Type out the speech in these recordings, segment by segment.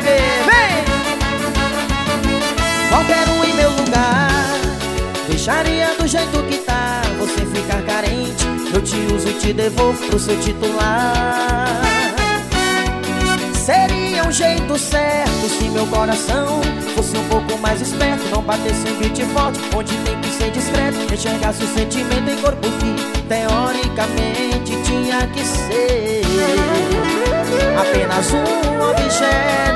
Vem! Qualquer um em meu lugar deixaria do jeito que tá. Você ficar carente, eu te uso e te devolvo pro seu titular. Seria um jeito certo se meu coração fosse um pouco mais esperto Não batesse um beat forte, onde tem que ser discreto Enxergasse o sentimento em corpo que teoricamente tinha que ser Apenas um objeto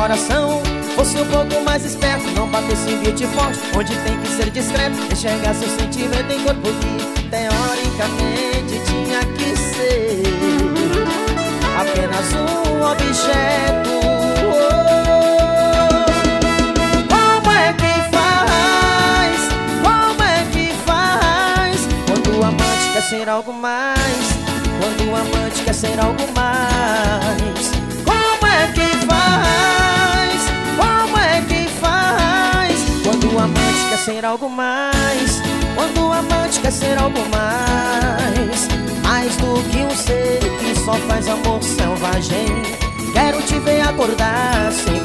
coração fosse um pouco mais esperto Não batesse em beat forte, onde tem que ser discreto Enxergar seu sentimento em corpo que teoricamente tinha que ser Apenas um objeto Como é que faz? Como é que faz? Quando o amante quer ser algo mais Quando o amante quer ser algo mais ser algo mais. Quando o amante quer ser algo mais. Mais do que um ser que só faz amor selvagem. Quero te ver acordar sem